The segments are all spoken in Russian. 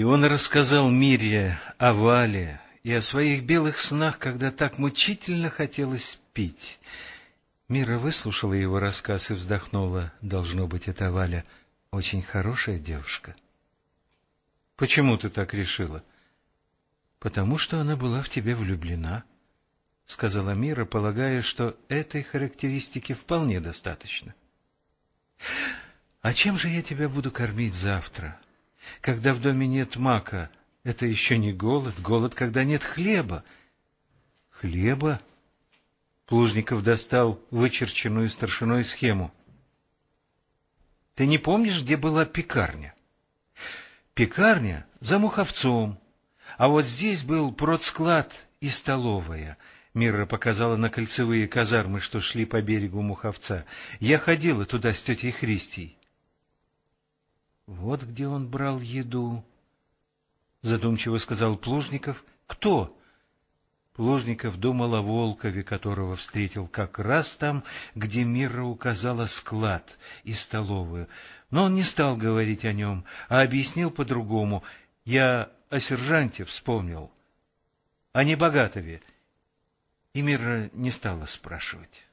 И он рассказал Мире о Вале и о своих белых снах, когда так мучительно хотелось пить. Мира выслушала его рассказ и вздохнула. Должно быть, это Валя очень хорошая девушка. — Почему ты так решила? — Потому что она была в тебя влюблена, — сказала Мира, полагая, что этой характеристики вполне достаточно. — А чем же я тебя буду кормить завтра? — когда в доме нет мака, это еще не голод, голод, когда нет хлеба. Хлеба? Плужников достал вычерченную старшиной схему. Ты не помнишь, где была пекарня? Пекарня за Муховцом, а вот здесь был продсклад и столовая. Мира показала на кольцевые казармы, что шли по берегу Муховца. Я ходила туда с тетей Христей. Вот где он брал еду, — задумчиво сказал Плужников. — Кто? Плужников думал о Волкове, которого встретил как раз там, где Мира указала склад и столовую. Но он не стал говорить о нем, а объяснил по-другому. Я о сержанте вспомнил, о Небогатове. И Мира не стала спрашивать.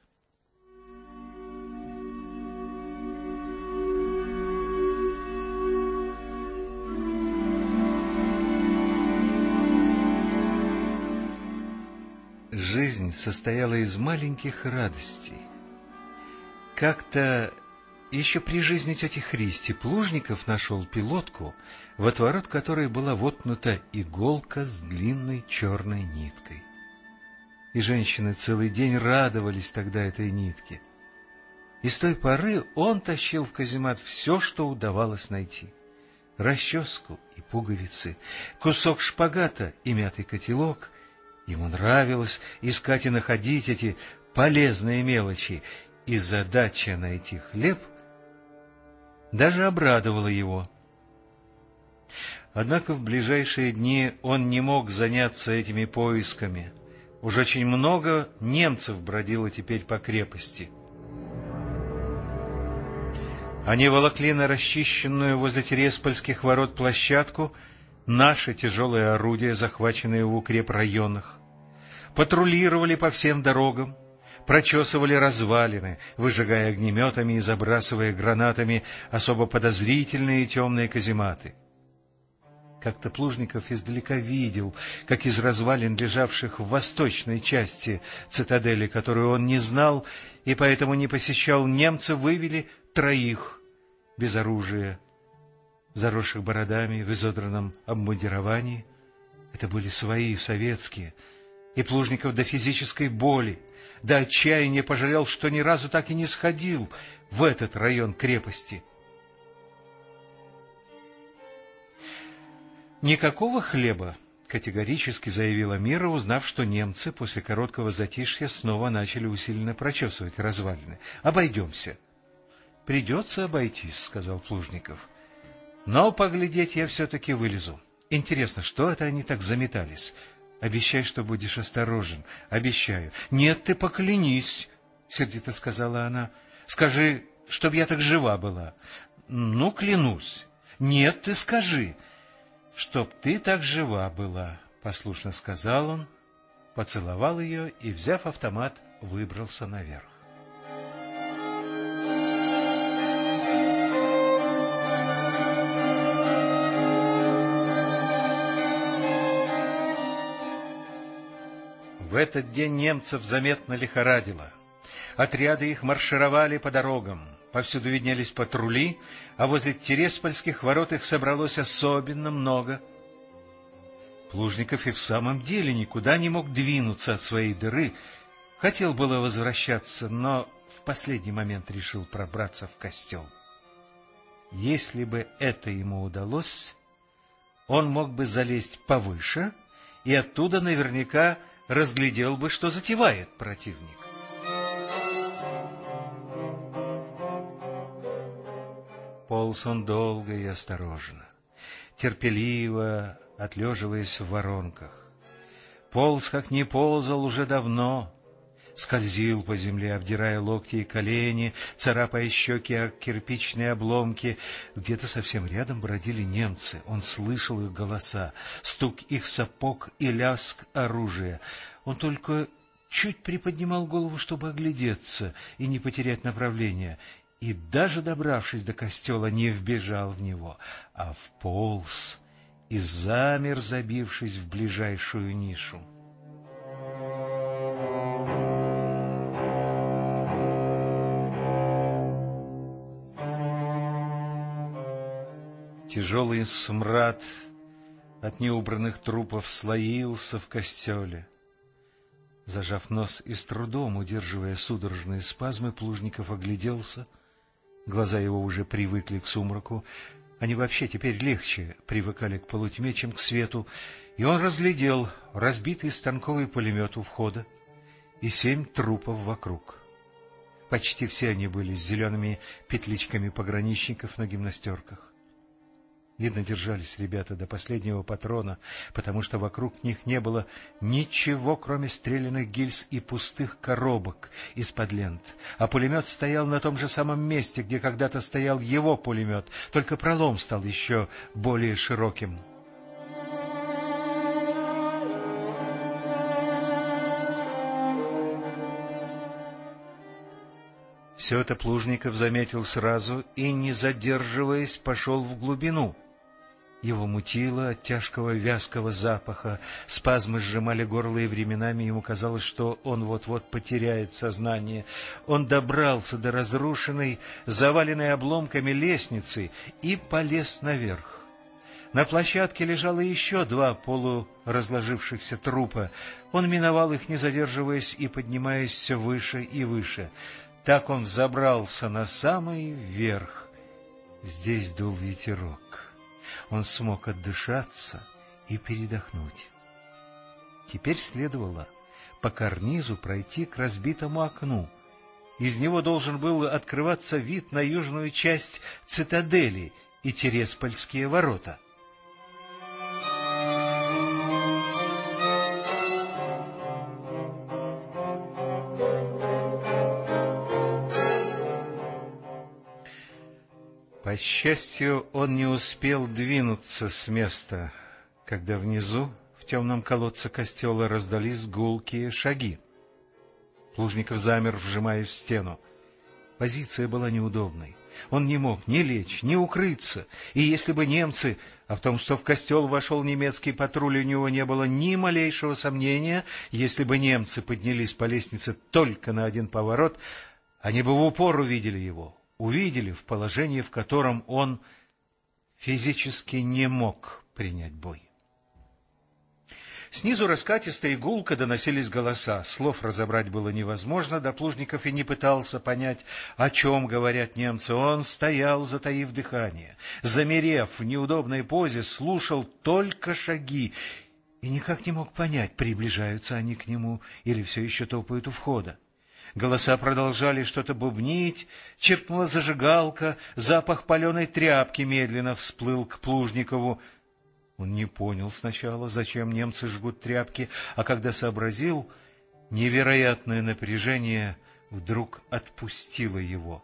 Жизнь состояла из маленьких радостей. Как-то еще при жизни тети Христи Плужников нашел пилотку, в отворот которой была воткнута иголка с длинной черной ниткой. И женщины целый день радовались тогда этой нитке. И с той поры он тащил в каземат все, что удавалось найти. Расческу и пуговицы, кусок шпагата и мятый котелок — Ему нравилось искать и находить эти полезные мелочи, и задача найти хлеб даже обрадовала его. Однако в ближайшие дни он не мог заняться этими поисками. Уж очень много немцев бродило теперь по крепости. Они волокли на расчищенную возле Тереспольских ворот площадку наши тяжелые орудия, захваченные в укрепрайонах патрулировали по всем дорогам, прочесывали развалины, выжигая огнеметами и забрасывая гранатами особо подозрительные темные казематы. Как-то Плужников издалека видел, как из развалин, лежавших в восточной части цитадели, которую он не знал и поэтому не посещал, немцы вывели троих без оружия, заросших бородами в изодранном обмундировании. Это были свои, советские, и Плужников до физической боли, до отчаяния пожалел, что ни разу так и не сходил в этот район крепости. «Никакого хлеба», — категорически заявила Мира, узнав, что немцы после короткого затишья снова начали усиленно прочесывать развалины. «Обойдемся». «Придется обойтись», — сказал Плужников. «Но поглядеть я все-таки вылезу. Интересно, что это они так заметались? Обещай, что будешь осторожен. Обещаю. Нет, ты поклянись, — сердито сказала она. Скажи, чтоб я так жива была. Ну, клянусь. Нет, ты скажи, чтоб ты так жива была, — послушно сказал он, поцеловал ее и, взяв автомат, выбрался наверх. В этот день немцев заметно лихорадило. Отряды их маршировали по дорогам, повсюду виднелись патрули, а возле Тереспольских ворот их собралось особенно много. Плужников и в самом деле никуда не мог двинуться от своей дыры, хотел было возвращаться, но в последний момент решил пробраться в костел. Если бы это ему удалось, он мог бы залезть повыше и оттуда наверняка разглядел бы, что затевает противник. Полз он долго и осторожно, терпеливо отлеживаясь в воронках. Полз, как не ползал уже давно, скользил по земле, обдирая локти и колени, царапая щеки о кирпичные обломки. Где-то совсем рядом бродили немцы. Он слышал их голоса, стук их сапог и лязг оружия. Он только чуть приподнимал голову, чтобы оглядеться и не потерять направление, и даже добравшись до костела, не вбежал в него, а вполз и замер, забившись в ближайшую нишу. Тяжелый смрад от неубранных трупов слоился в костеле. Зажав нос и с трудом удерживая судорожные спазмы, Плужников огляделся. Глаза его уже привыкли к сумраку. Они вообще теперь легче привыкали к полутьме, чем к свету, и он разглядел разбитый станковый пулемет у входа и семь трупов вокруг. Почти все они были с зелеными петличками пограничников на гимнастерках. Видно, держались ребята до последнего патрона, потому что вокруг них не было ничего, кроме стрелянных гильз и пустых коробок из-под лент. А пулемет стоял на том же самом месте, где когда-то стоял его пулемет, только пролом стал еще более широким. Все это Плужников заметил сразу и, не задерживаясь, пошел в глубину — его мутило от тяжкого вязкого запаха, спазмы сжимали горло, и временами ему казалось, что он вот-вот потеряет сознание. Он добрался до разрушенной, заваленной обломками лестницы и полез наверх. На площадке лежало еще два полуразложившихся трупа. Он миновал их, не задерживаясь и поднимаясь все выше и выше. Так он взобрался на самый верх. Здесь дул ветерок он смог отдышаться и передохнуть. Теперь следовало по карнизу пройти к разбитому окну. Из него должен был открываться вид на южную часть цитадели и Тереспольские ворота. По счастью, он не успел двинуться с места, когда внизу, в темном колодце костела, раздались гулкие шаги. Плужников замер, вжимаясь в стену. Позиция была неудобной. Он не мог ни лечь, ни укрыться, и если бы немцы, а в том, что в костел вошел немецкий патруль, у него не было ни малейшего сомнения, если бы немцы поднялись по лестнице только на один поворот, они бы в упор увидели его, увидели в положении, в котором он физически не мог принять бой. Снизу раскатисто и доносились голоса. Слов разобрать было невозможно, да Плужников и не пытался понять, о чем говорят немцы. Он стоял, затаив дыхание, замерев в неудобной позе, слушал только шаги и никак не мог понять, приближаются они к нему или все еще топают у входа. Голоса продолжали что-то бубнить, черпнула зажигалка, запах паленой тряпки медленно всплыл к Плужникову. Он не понял сначала, зачем немцы жгут тряпки, а когда сообразил, невероятное напряжение вдруг отпустило его.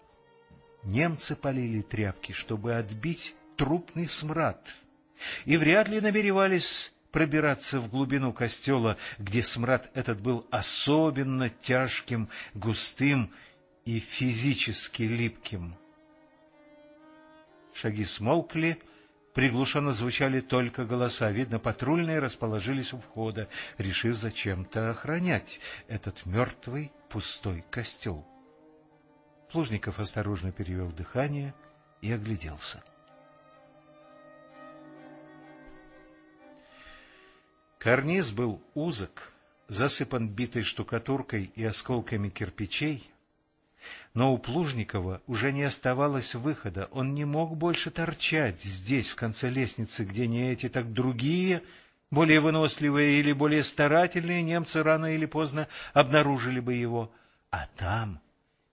Немцы полили тряпки, чтобы отбить трупный смрад, и вряд ли намеревались пробираться в глубину костела, где смрад этот был особенно тяжким, густым и физически липким. Шаги смолкли, приглушенно звучали только голоса. Видно, патрульные расположились у входа, решив зачем-то охранять этот мертвый пустой костел. Плужников осторожно перевел дыхание и огляделся. — Карниз был узок, засыпан битой штукатуркой и осколками кирпичей, но у Плужникова уже не оставалось выхода, он не мог больше торчать здесь, в конце лестницы, где не эти, так другие, более выносливые или более старательные немцы рано или поздно обнаружили бы его. А там,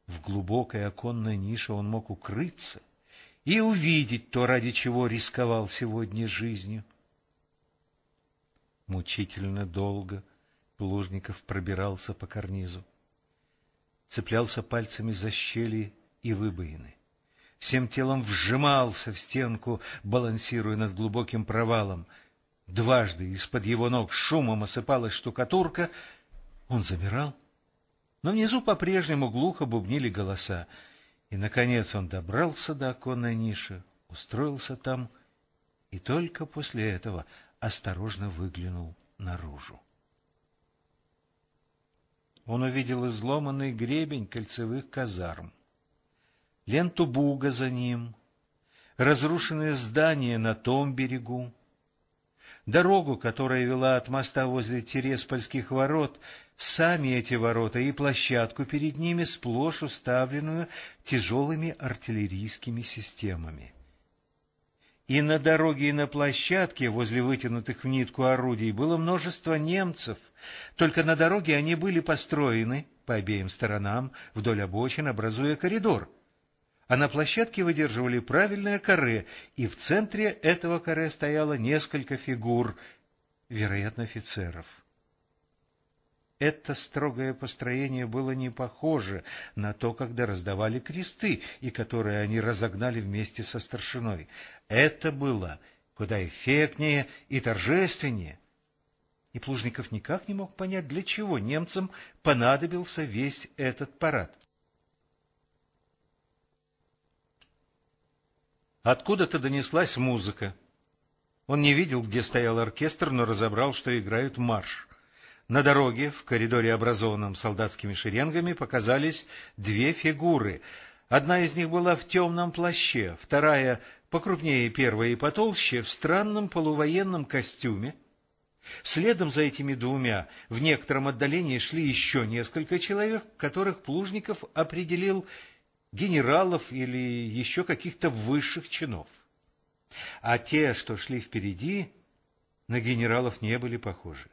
в глубокой оконной нише, он мог укрыться и увидеть то, ради чего рисковал сегодня жизнью. Мучительно долго Плужников пробирался по карнизу. цеплялся пальцами за щели и выбоины. Всем телом вжимался в стенку, балансируя над глубоким провалом. Дважды из-под его ног шумом осыпалась штукатурка. Он замирал, но внизу по-прежнему глухо бубнили голоса. И, наконец, он добрался до оконной ниши, устроился там и только после этого осторожно выглянул наружу. Он увидел изломанный гребень кольцевых казарм, ленту буга за ним, разрушенное здание на том берегу, дорогу, которая вела от моста возле Тереспольских ворот, сами эти ворота и площадку перед ними, сплошь уставленную тяжелыми артиллерийскими системами. И на дороге, и на площадке, возле вытянутых в нитку орудий, было множество немцев. Только на дороге они были построены по обеим сторонам, вдоль обочин, образуя коридор. А на площадке выдерживали правильное каре, и в центре этого каре стояло несколько фигур, вероятно, офицеров. Это строгое построение было не похоже на то, когда раздавали кресты, и которые они разогнали вместе со старшиной. Это было куда эффектнее и торжественнее. И Плужников никак не мог понять, для чего немцам понадобился весь этот парад. Откуда-то донеслась музыка. Он не видел, где стоял оркестр, но разобрал, что играют марш. На дороге, в коридоре, образованном солдатскими шеренгами, показались две фигуры. Одна из них была в темном плаще, вторая, покрупнее первой и потолще, в странном полувоенном костюме. Следом за этими двумя в некотором отдалении шли еще несколько человек, которых Плужников определил генералов или еще каких-то высших чинов. А те, что шли впереди, на генералов не были похожи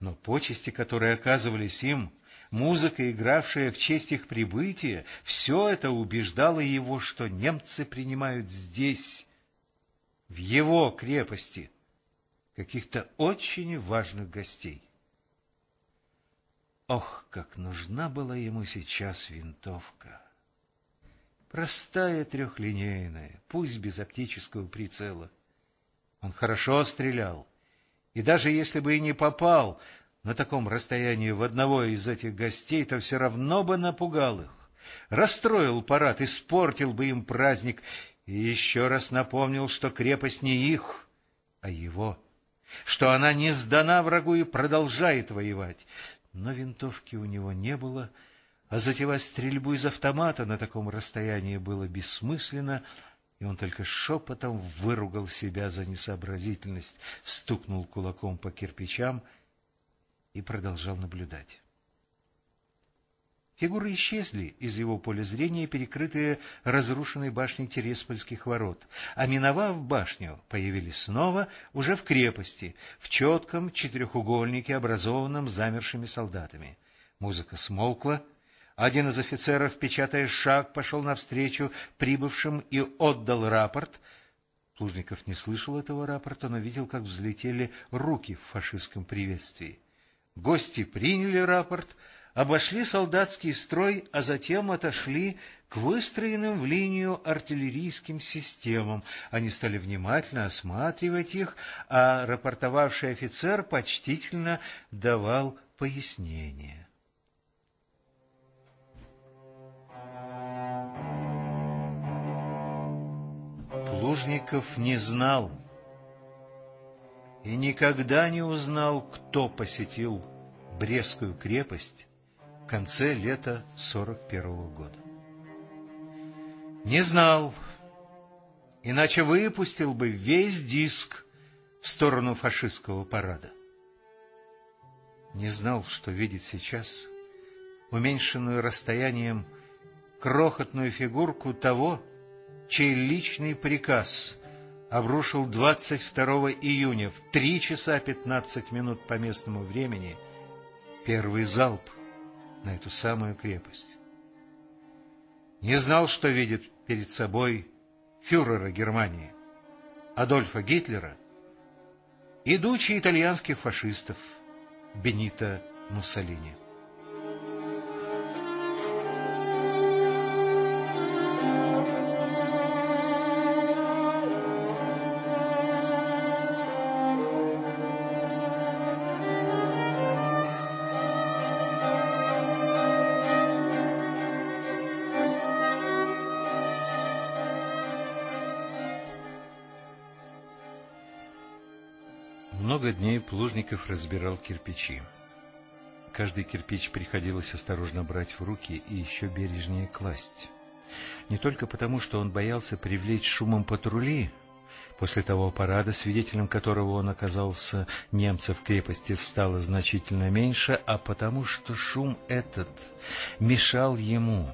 но почести, которые оказывались им, музыка, игравшая в честь их прибытия, все это убеждало его, что немцы принимают здесь, в его крепости, каких-то очень важных гостей. Ох, как нужна была ему сейчас винтовка! Простая трехлинейная, пусть без оптического прицела. Он хорошо стрелял, и даже если бы и не попал на таком расстоянии в одного из этих гостей, то все равно бы напугал их, расстроил парад, испортил бы им праздник. И еще раз напомнил, что крепость не их, а его, что она не сдана врагу и продолжает воевать. Но винтовки у него не было, а затевать стрельбу из автомата на таком расстоянии было бессмысленно, и он только шепотом выругал себя за несообразительность, стукнул кулаком по кирпичам и продолжал наблюдать. Фигуры исчезли из его поля зрения, перекрытые разрушенной башней Тереспольских ворот, а миновав башню, появились снова уже в крепости, в четком четырехугольнике, образованном замершими солдатами. Музыка смолкла, один из офицеров, печатая шаг, пошел навстречу прибывшим и отдал рапорт. Плужников не слышал этого рапорта, но видел, как взлетели руки в фашистском приветствии. Гости приняли рапорт, обошли солдатский строй, а затем отошли к выстроенным в линию артиллерийским системам. Они стали внимательно осматривать их, а рапортовавший офицер почтительно давал пояснения. Плужников не знал и никогда не узнал, кто посетил Брестскую крепость в конце лета 41 года. Не знал, иначе выпустил бы весь диск в сторону фашистского парада. Не знал, что видит сейчас уменьшенную расстоянием крохотную фигурку того, чей личный приказ обрушил 22 июня в 3 часа 15 минут по местному времени первый залп на эту самую крепость. Не знал, что видит перед собой фюрера Германии, Адольфа Гитлера и итальянских фашистов Бенита Муссолини. Много дней Плужников разбирал кирпичи. Каждый кирпич приходилось осторожно брать в руки и еще бережнее класть. Не только потому, что он боялся привлечь шумом патрули, после того парада, свидетелем которого он оказался, немцев в крепости стало значительно меньше, а потому что шум этот мешал ему,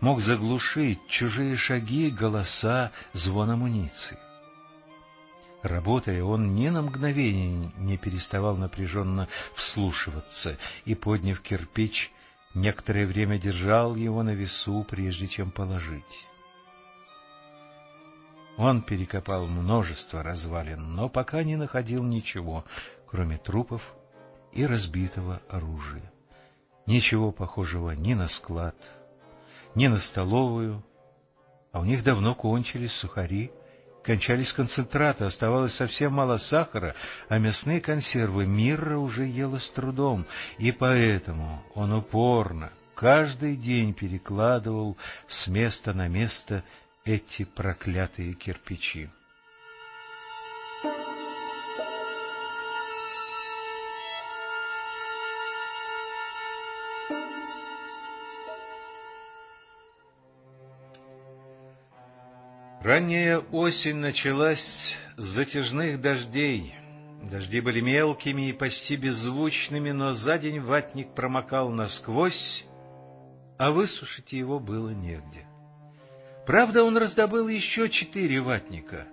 мог заглушить чужие шаги, голоса, звон амуниции. Работая, он ни на мгновение не переставал напряженно вслушиваться и, подняв кирпич, некоторое время держал его на весу, прежде чем положить. Он перекопал множество развалин, но пока не находил ничего, кроме трупов и разбитого оружия. Ничего похожего ни на склад, ни на столовую, а у них давно кончились сухари, кончались концентраты, оставалось совсем мало сахара, а мясные консервы Мирра уже ела с трудом, и поэтому он упорно каждый день перекладывал с места на место эти проклятые кирпичи. Ранняя осень началась с затяжных дождей. Дожди были мелкими и почти беззвучными, но за день ватник промокал насквозь, а высушить его было негде. Правда, он раздобыл еще четыре ватника.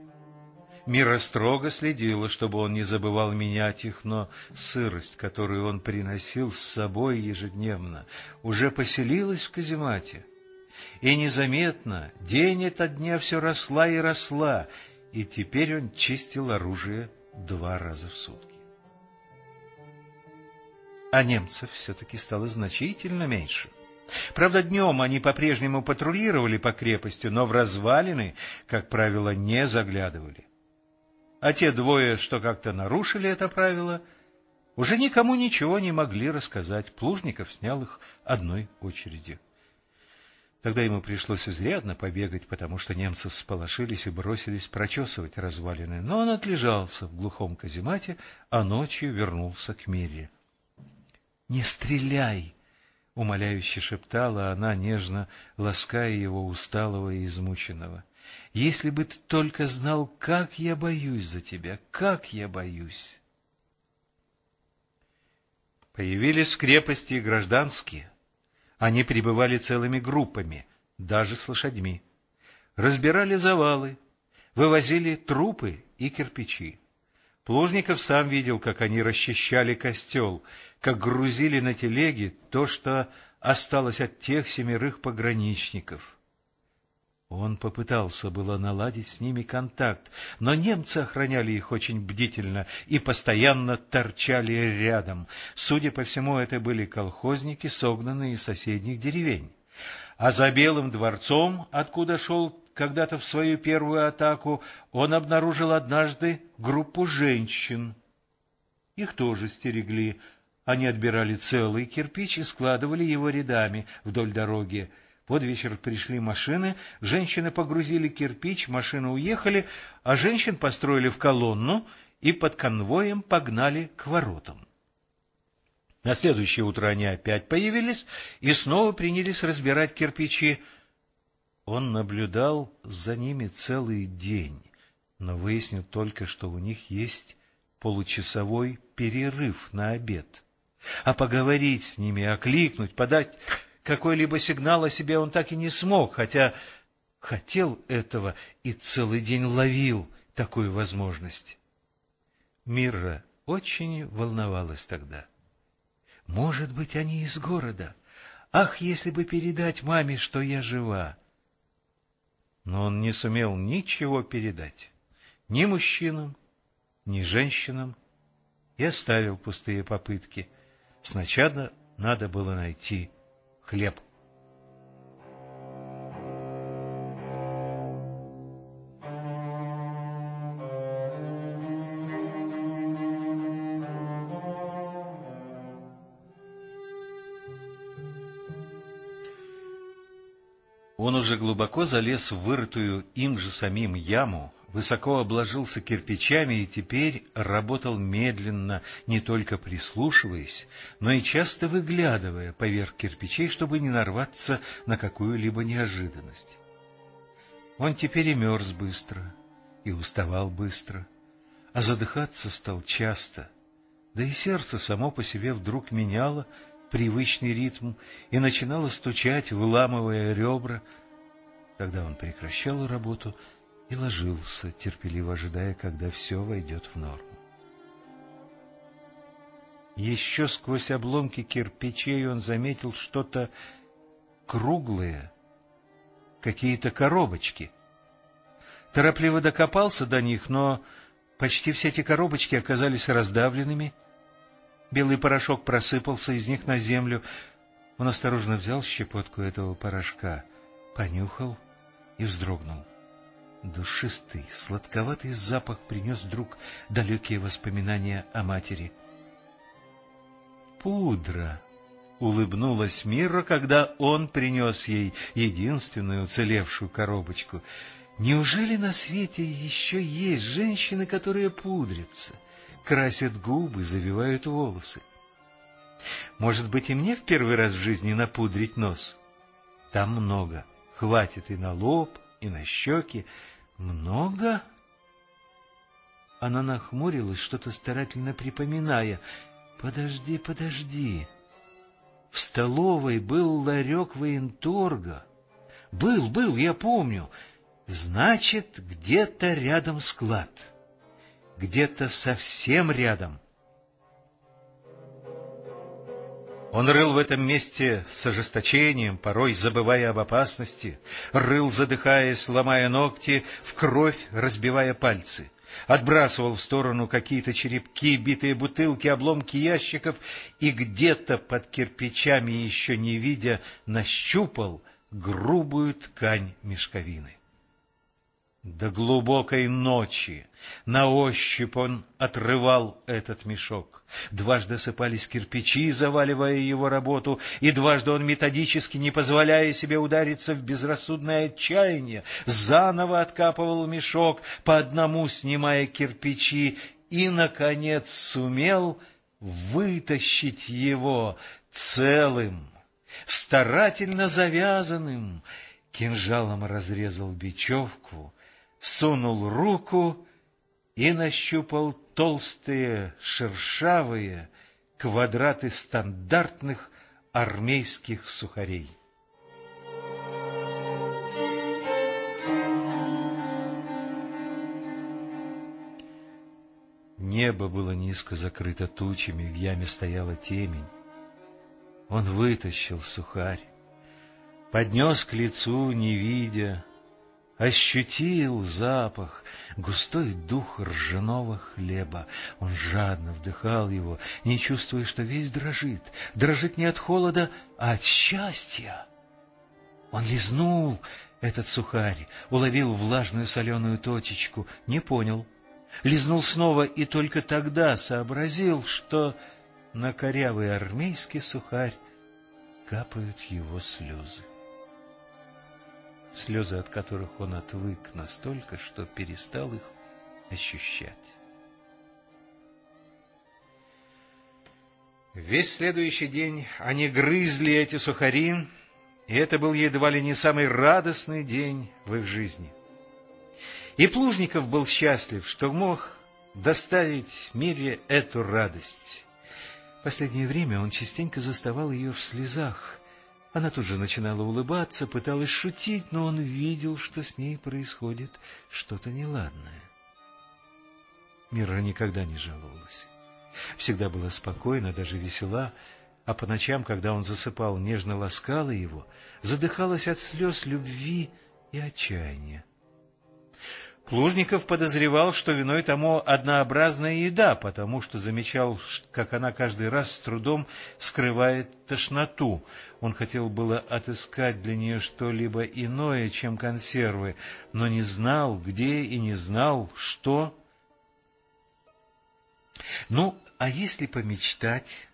Мира строго следила, чтобы он не забывал менять их, но сырость, которую он приносил с собой ежедневно, уже поселилась в каземате — и незаметно, день ото дня все росла и росла, и теперь он чистил оружие два раза в сутки. А немцев все-таки стало значительно меньше. Правда, днем они по-прежнему патрулировали по крепости, но в развалины, как правило, не заглядывали. А те двое, что как-то нарушили это правило, уже никому ничего не могли рассказать. Плужников снял их одной очередью. Тогда ему пришлось изрядно побегать, потому что немцы всполошились и бросились прочесывать развалины, но он отлежался в глухом каземате, а ночью вернулся к Мире. — Не стреляй! — умоляюще шептала она, нежно лаская его усталого и измученного. — Если бы ты только знал, как я боюсь за тебя, как я боюсь! Появились в крепости гражданские — они прибывали целыми группами, даже с лошадьми. Разбирали завалы, вывозили трупы и кирпичи. Плужников сам видел, как они расчищали костел, как грузили на телеги то, что осталось от тех семерых пограничников. Он попытался было наладить с ними контакт, но немцы охраняли их очень бдительно и постоянно торчали рядом. Судя по всему, это были колхозники, согнанные из соседних деревень. А за Белым дворцом, откуда шел когда-то в свою первую атаку, он обнаружил однажды группу женщин. Их тоже стерегли. Они отбирали целый кирпич и складывали его рядами вдоль дороги. Под вечер пришли машины, женщины погрузили кирпич, машины уехали, а женщин построили в колонну и под конвоем погнали к воротам. На следующее утро они опять появились и снова принялись разбирать кирпичи. Он наблюдал за ними целый день, но выяснил только, что у них есть получасовой перерыв на обед. А поговорить с ними, окликнуть, подать какой-либо сигнал о себе он так и не смог, хотя хотел этого и целый день ловил такую возможность. Мирра очень волновалась тогда. Может быть, они из города. Ах, если бы передать маме, что я жива! Но он не сумел ничего передать. Ни мужчинам, ни женщинам. И оставил пустые попытки. Сначала надо было найти хлеб. Он уже глубоко залез в вырытую им же самим яму, высоко обложился кирпичами и теперь работал медленно, не только прислушиваясь, но и часто выглядывая поверх кирпичей, чтобы не нарваться на какую-либо неожиданность. Он теперь и мерз быстро, и уставал быстро, а задыхаться стал часто, да и сердце само по себе вдруг меняло привычный ритм и начинало стучать, выламывая ребра. Тогда он прекращал работу и ложился, терпеливо ожидая, когда все войдет в норму. Еще сквозь обломки кирпичей он заметил что-то круглое, какие-то коробочки. Торопливо докопался до них, но почти все эти коробочки оказались раздавленными. Белый порошок просыпался из них на землю. Он осторожно взял щепотку этого порошка, понюхал и вздрогнул. Душистый, сладковатый запах принес вдруг далекие воспоминания о матери. «Пудра!» — улыбнулась Мира, когда он принес ей единственную уцелевшую коробочку. «Неужели на свете еще есть женщины, которые пудрятся, красят губы, завивают волосы? Может быть, и мне в первый раз в жизни напудрить нос? Там много, хватит и на лоб, и на щеки. Много? Она нахмурилась, что-то старательно припоминая. Подожди, подожди. В столовой был ларек военторга. Был, был, я помню. Значит, где-то рядом склад. Где-то совсем рядом — Он рыл в этом месте с ожесточением, порой забывая об опасности, рыл, задыхаясь, ломая ногти, в кровь разбивая пальцы, отбрасывал в сторону какие-то черепки, битые бутылки, обломки ящиков и где-то под кирпичами, еще не видя, нащупал грубую ткань мешковины. До глубокой ночи на ощупь он отрывал этот мешок. Дважды осыпались кирпичи, заваливая его работу, и дважды он методически, не позволяя себе удариться в безрассудное отчаяние, заново откапывал мешок, по одному снимая кирпичи, и, наконец, сумел вытащить его целым, старательно завязанным, кинжалом разрезал бечевку, сунул руку и нащупал толстые, шершавые квадраты стандартных армейских сухарей. Небо было низко закрыто тучами, в яме стояла темень. Он вытащил сухарь, поднес к лицу, не видя, ощутил запах, густой дух ржаного хлеба. Он жадно вдыхал его, не чувствуя, что весь дрожит. Дрожит не от холода, а от счастья. Он лизнул этот сухарь, уловил влажную соленую точечку, не понял. Лизнул снова и только тогда сообразил, что на корявый армейский сухарь капают его слезы слезы от которых он отвык настолько, что перестал их ощущать. Весь следующий день они грызли эти сухари, и это был едва ли не самый радостный день в их жизни. И Плужников был счастлив, что мог доставить Мире эту радость. Последнее время он частенько заставал ее в слезах, она тут же начинала улыбаться, пыталась шутить, но он видел, что с ней происходит что-то неладное. Мира никогда не жаловалась. Всегда была спокойна, даже весела, а по ночам, когда он засыпал, нежно ласкала его, задыхалась от слез любви и отчаяния. Плужников подозревал, что виной тому однообразная еда, потому что замечал, как она каждый раз с трудом скрывает тошноту. Он хотел было отыскать для нее что-либо иное, чем консервы, но не знал, где и не знал, что. Ну, а если помечтать?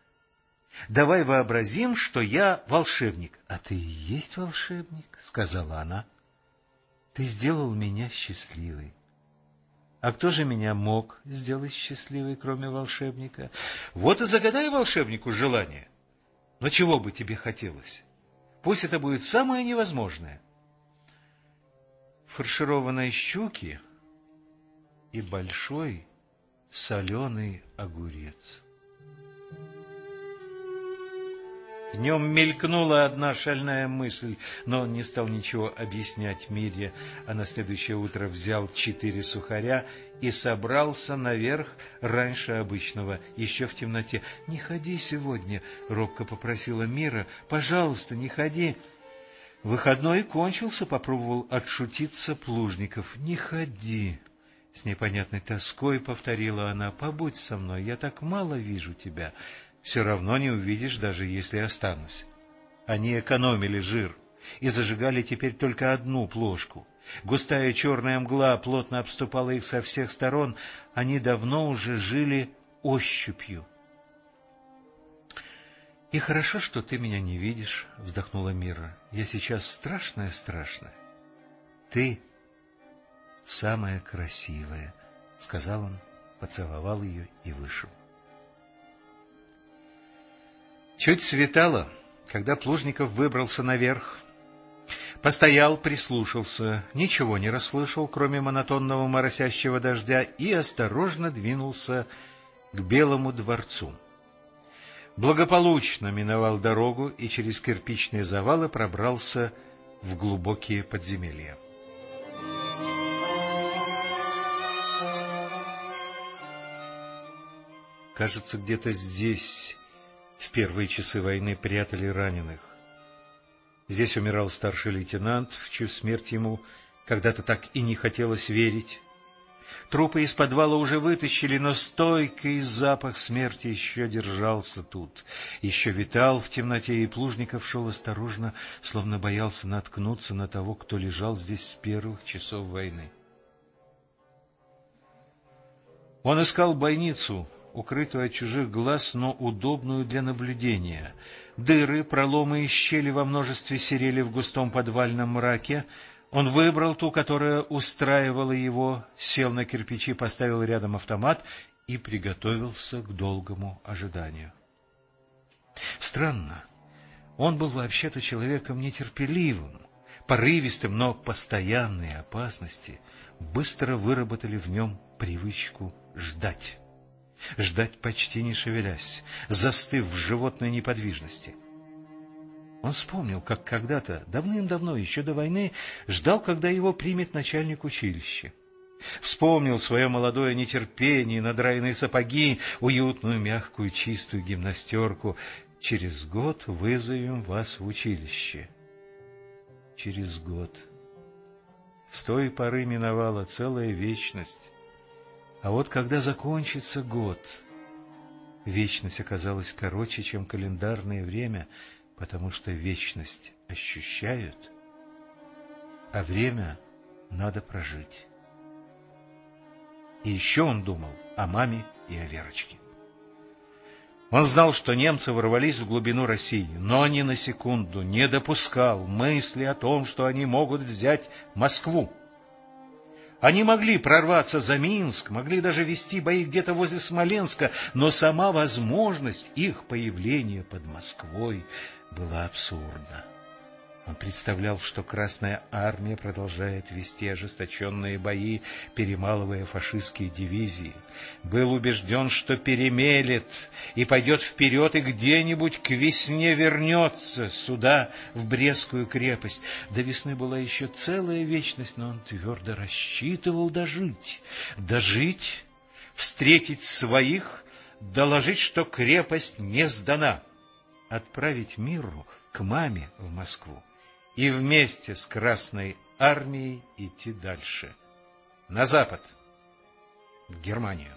Давай вообразим, что я волшебник. — А ты и есть волшебник, — сказала она. — ты сделал меня счастливой. А кто же меня мог сделать счастливой, кроме волшебника? Вот и загадай волшебнику желание. Но чего бы тебе хотелось? Пусть это будет самое невозможное. Фаршированной щуки и большой соленый огурец. В нем мелькнула одна шальная мысль, но он не стал ничего объяснять Мире, а на следующее утро взял четыре сухаря и собрался наверх раньше обычного, еще в темноте. — Не ходи сегодня, — робко попросила Мира, — пожалуйста, не ходи. Выходной кончился, попробовал отшутиться Плужников. — Не ходи. С непонятной тоской повторила она, — побудь со мной, я так мало вижу тебя все равно не увидишь, даже если останусь. Они экономили жир и зажигали теперь только одну плошку. Густая черная мгла плотно обступала их со всех сторон, они давно уже жили ощупью. — И хорошо, что ты меня не видишь, — вздохнула Мира. — Я сейчас страшная-страшная. — Ты самая красивая, — сказал он, поцеловал ее и вышел. Чуть светало, когда Плужников выбрался наверх. Постоял, прислушался, ничего не расслышал, кроме монотонного моросящего дождя, и осторожно двинулся к Белому дворцу. Благополучно миновал дорогу и через кирпичные завалы пробрался в глубокие подземелья. Кажется, где-то здесь в первые часы войны прятали раненых. Здесь умирал старший лейтенант, в чью смерть ему когда-то так и не хотелось верить. Трупы из подвала уже вытащили, но стойкий запах смерти еще держался тут, еще витал в темноте, и Плужников шел осторожно, словно боялся наткнуться на того, кто лежал здесь с первых часов войны. Он искал бойницу, укрытую от чужих глаз, но удобную для наблюдения. Дыры, проломы и щели во множестве серели в густом подвальном мраке. Он выбрал ту, которая устраивала его, сел на кирпичи, поставил рядом автомат и приготовился к долгому ожиданию. Странно, он был вообще-то человеком нетерпеливым, порывистым, но постоянные опасности быстро выработали в нем привычку ждать ждать почти не шевелясь, застыв в животной неподвижности. Он вспомнил, как когда-то, давным-давно, еще до войны, ждал, когда его примет начальник училища. Вспомнил свое молодое нетерпение, надраенные сапоги, уютную, мягкую, чистую гимнастерку. «Через год вызовем вас в училище». Через год. С той поры миновала целая вечность. А вот когда закончится год, вечность оказалась короче, чем календарное время, потому что вечность ощущают, а время надо прожить. И еще он думал о маме и о Верочке. Он знал, что немцы ворвались в глубину России, но ни на секунду не допускал мысли о том, что они могут взять Москву. Они могли прорваться за Минск, могли даже вести бои где-то возле Смоленска, но сама возможность их появления под Москвой была абсурдна. Он представлял, что Красная Армия продолжает вести ожесточенные бои, перемалывая фашистские дивизии. Был убежден, что перемелет и пойдет вперед и где-нибудь к весне вернется сюда, в Брестскую крепость. До весны была еще целая вечность, но он твердо рассчитывал дожить. Дожить, встретить своих, доложить, что крепость не сдана, отправить миру к маме в Москву и вместе с Красной Армией идти дальше, на запад, в Германию.